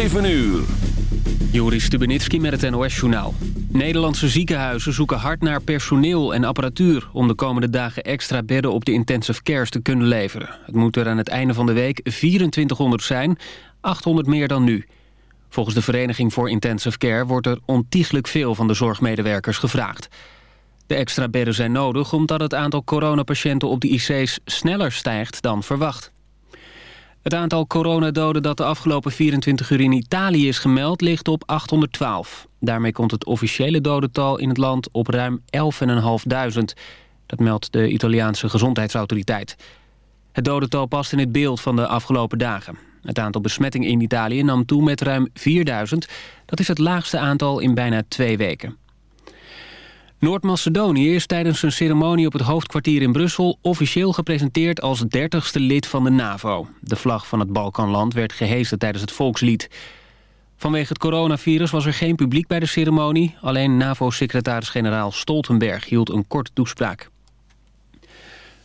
7 uur. Joris Stubenitski met het NOS-journaal. Nederlandse ziekenhuizen zoeken hard naar personeel en apparatuur... om de komende dagen extra bedden op de intensive cares te kunnen leveren. Het moet er aan het einde van de week 2400 zijn, 800 meer dan nu. Volgens de Vereniging voor Intensive Care... wordt er ontiegelijk veel van de zorgmedewerkers gevraagd. De extra bedden zijn nodig omdat het aantal coronapatiënten op de IC's sneller stijgt dan verwacht. Het aantal coronadoden dat de afgelopen 24 uur in Italië is gemeld ligt op 812. Daarmee komt het officiële dodental in het land op ruim 11.500. Dat meldt de Italiaanse gezondheidsautoriteit. Het dodental past in het beeld van de afgelopen dagen. Het aantal besmettingen in Italië nam toe met ruim 4000. Dat is het laagste aantal in bijna twee weken. Noord-Macedonië is tijdens een ceremonie op het hoofdkwartier in Brussel... officieel gepresenteerd als dertigste lid van de NAVO. De vlag van het Balkanland werd gehezen tijdens het volkslied. Vanwege het coronavirus was er geen publiek bij de ceremonie. Alleen NAVO-secretaris-generaal Stoltenberg hield een korte toespraak.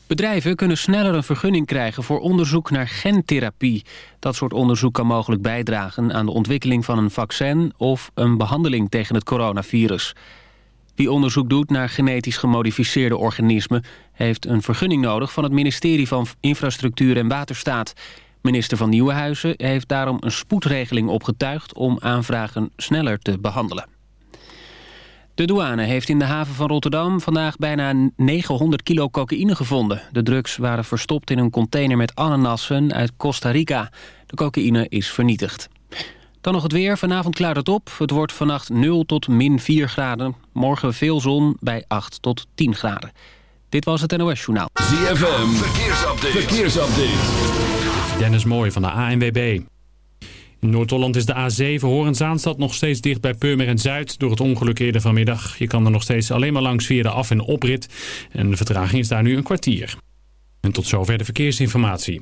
Bedrijven kunnen sneller een vergunning krijgen voor onderzoek naar gentherapie. Dat soort onderzoek kan mogelijk bijdragen aan de ontwikkeling van een vaccin... of een behandeling tegen het coronavirus. Wie onderzoek doet naar genetisch gemodificeerde organismen... heeft een vergunning nodig van het ministerie van Infrastructuur en Waterstaat. Minister van Nieuwenhuizen heeft daarom een spoedregeling opgetuigd... om aanvragen sneller te behandelen. De douane heeft in de haven van Rotterdam vandaag bijna 900 kilo cocaïne gevonden. De drugs waren verstopt in een container met ananassen uit Costa Rica. De cocaïne is vernietigd. Dan nog het weer. Vanavond klaart het op. Het wordt vannacht 0 tot min 4 graden. Morgen veel zon bij 8 tot 10 graden. Dit was het NOS Journaal. ZFM, verkeersupdate. verkeersupdate. Dennis Mooi van de ANWB. In Noord-Holland is de A7 Horenzaanstad nog steeds dicht bij Purmerend Zuid door het ongeluk eerder vanmiddag. Je kan er nog steeds alleen maar langs via de af- en oprit. En de vertraging is daar nu een kwartier. En tot zover de verkeersinformatie.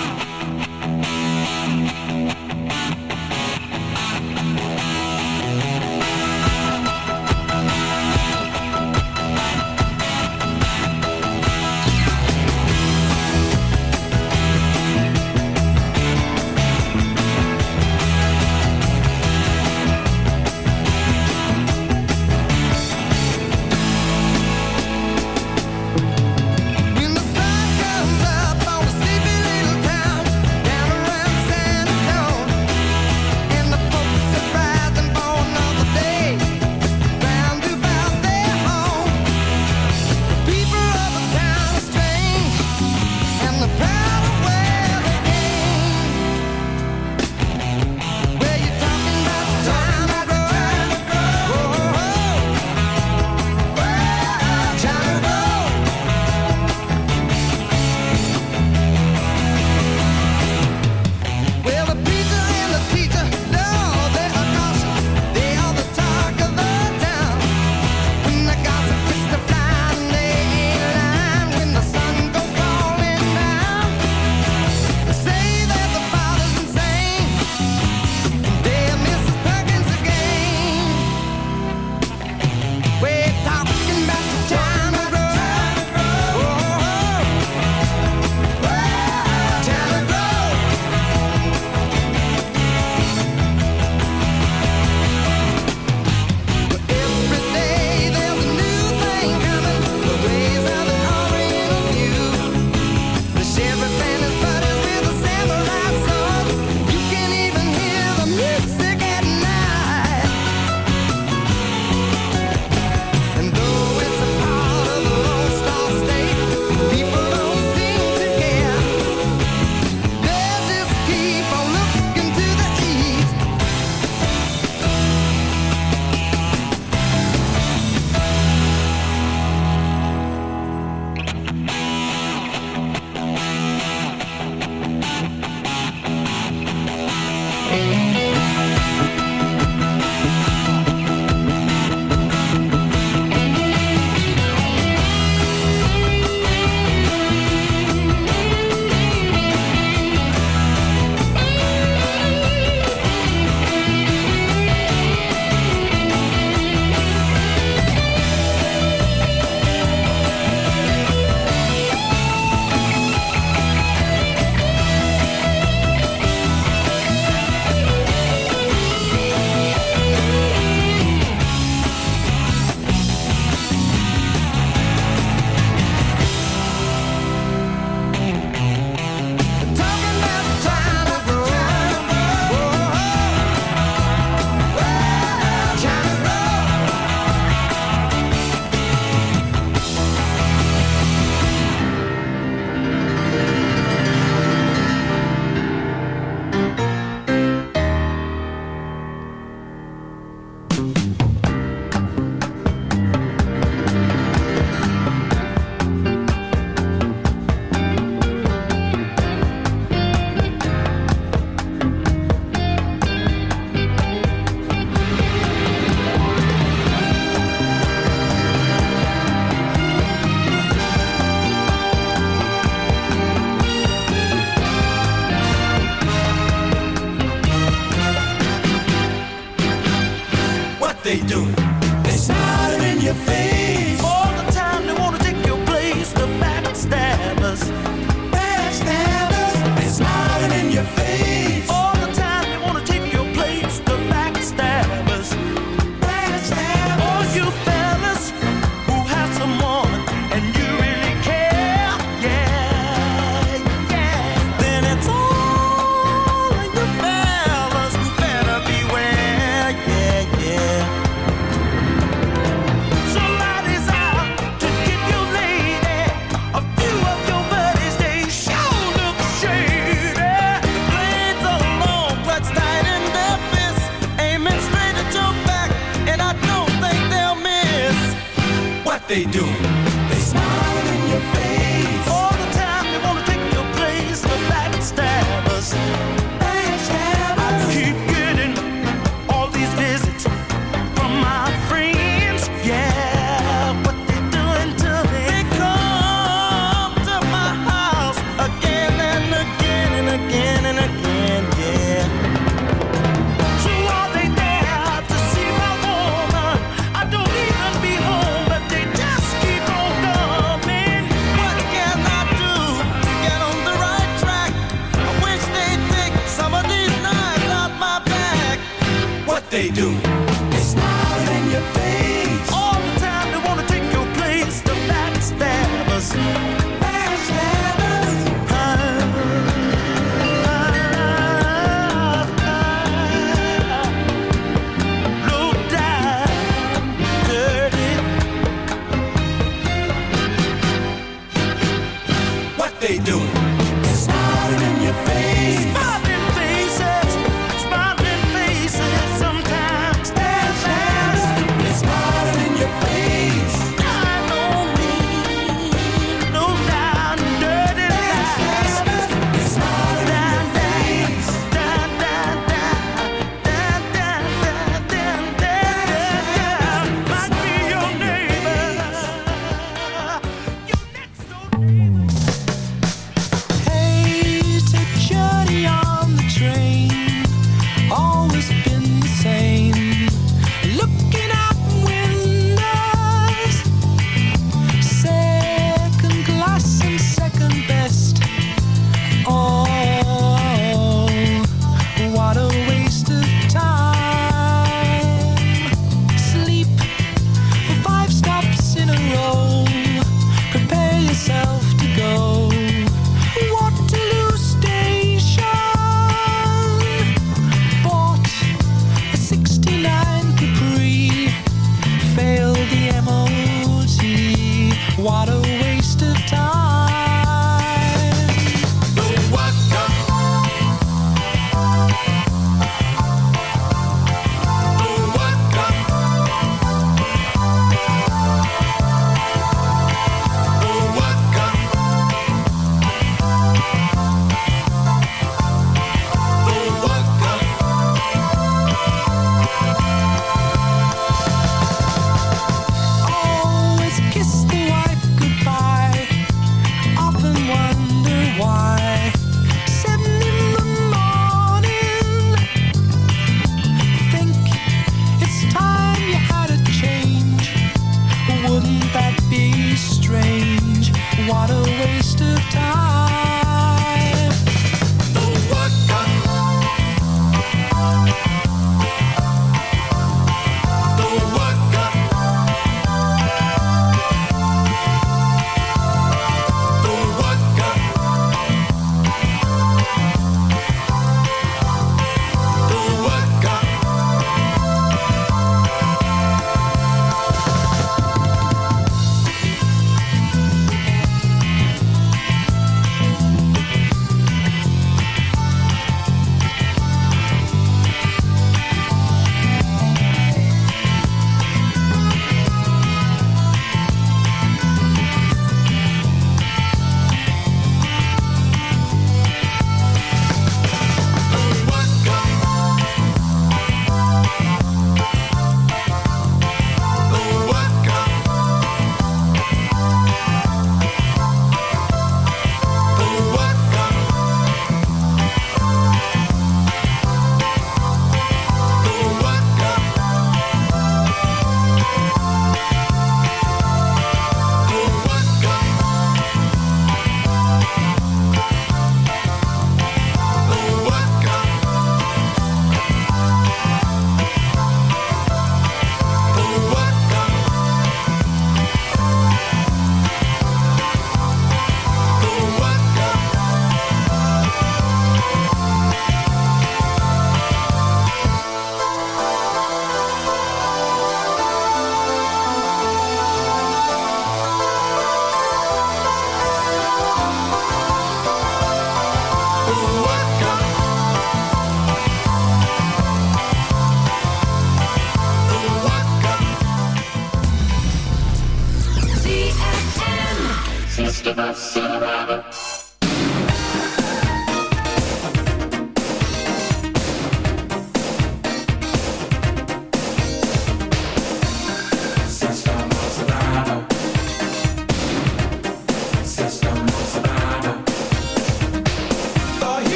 Do?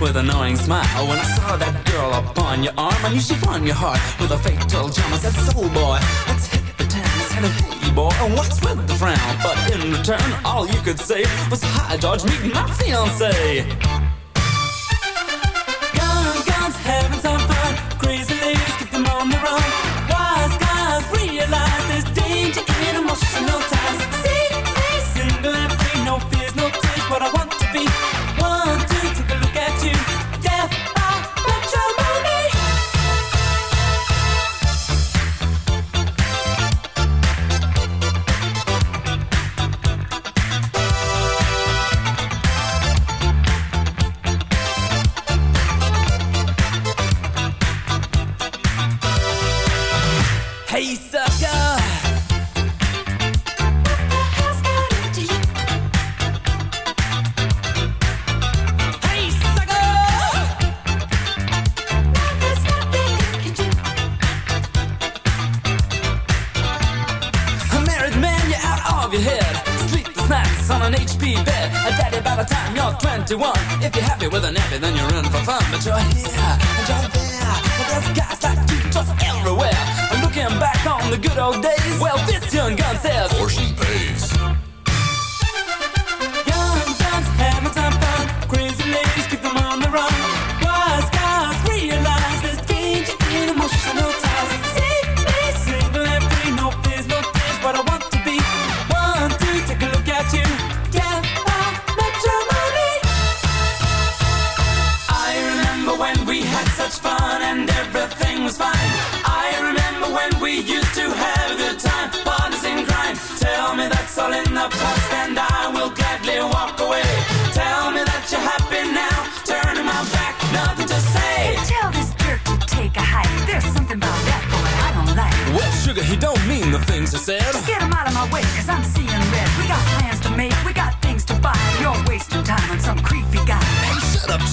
with a knowing smile. Oh, when I saw that girl upon your arm I knew she'd won your heart with a fatal charm. I said, soul boy, let's hit the town I said, hey boy, what's with the frown? But in return, all you could say Was, hi George, meet my fiance." Guns, guns, having some fun Crazy ladies, keep them on the run. Wise guys, realize there's danger in emotional ties.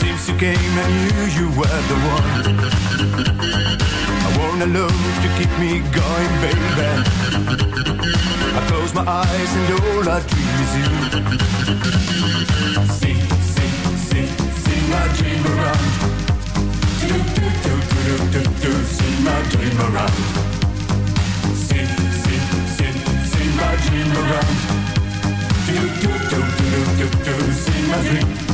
Since you came, I knew you were the one. I want a love to keep me going, baby. I close my eyes and all I dream is you. See, see, see, see my dream around. Do, do, do, do, do, do, do, see my dream around. See, see, see, see my dream around. Do, do, do, do, do, do, do, see my dream.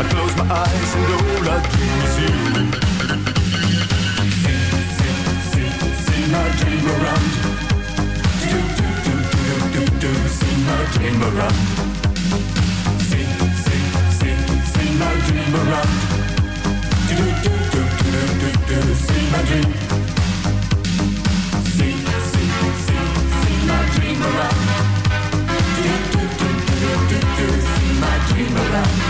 I close my eyes and all I dream is you. See, see, see, see my dream around. Do, do, do, do, do, do, see my dream around. See, see, see, see my dream around. Do, do, do, do, do, do, see my dream. See, see, see, see my dream around. Do, do, do, do, do, do, see my dream around.